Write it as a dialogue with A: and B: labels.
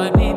A: on me.